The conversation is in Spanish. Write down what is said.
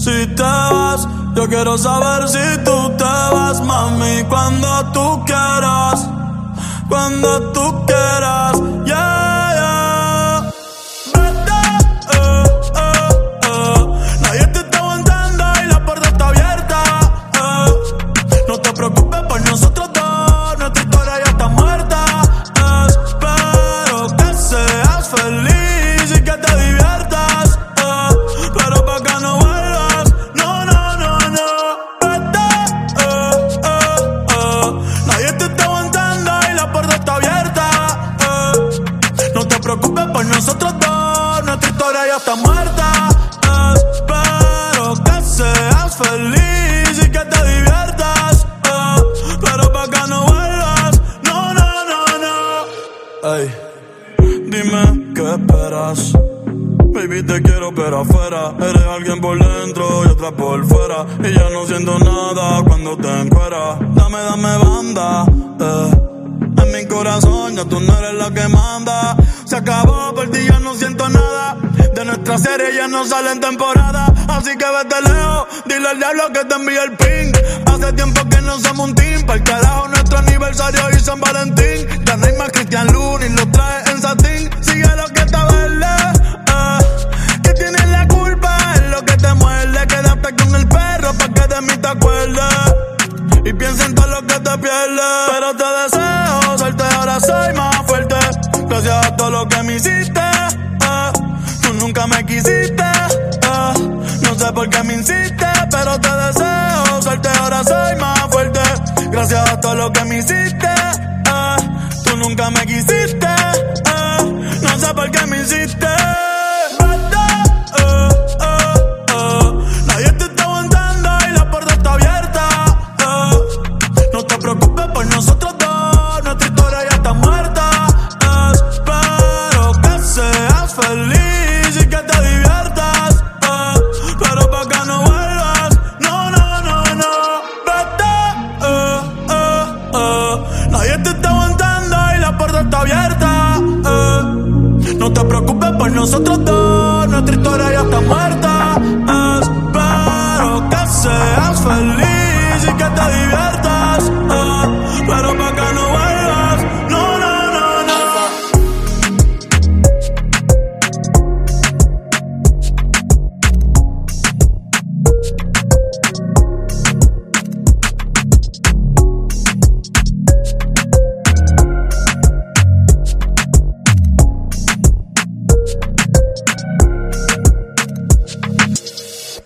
si te vas. Yo quiero saber si tú te vas, mami, cuando tú quieras. Cuando tú quieras. Está muerta. Espero que seas feliz y que te diviertas. Pero pa' que no vuelvas, no, no, no, no. Ey, dime qué esperas. Baby, te quiero pero afuera Eres alguien por dentro y otra por fuera Y ya no siento nada cuando te encueras Dame, dame banda, eh Mi corazón ya tú no eres la que manda Se acabó, por ti ya no siento nada De nuestra serie ya no sale en temporada Así que vete lejos, dile al diablo que te envíe el ping Hace tiempo que no somos un team Para el carajo nuestro aniversario y San Valentín Ya no hay más Cristian Luna y lo trae en satín Sigue lo que está verde eh. Que tienes la culpa, es lo que te muerde. Quédate con el perro pa' que de mí te acuerdes. Y piensa en todo lo que te pierdes. Pero te deseo suerte, ahora soy más fuerte. Gracias a todo lo que me hiciste. eh. Tú nunca me quisiste. eh. No sé por qué me insiste, pero te deseo suerte, ahora soy más fuerte. Gracias a todo lo que me hiciste. eh. Tú nunca me quisiste. No sé por qué me hiciste. Nadie te está aguantando y la puerta está abierta. eh. No te preocupes por nosotros dos, nuestra historia ya está muerta. Espero que sea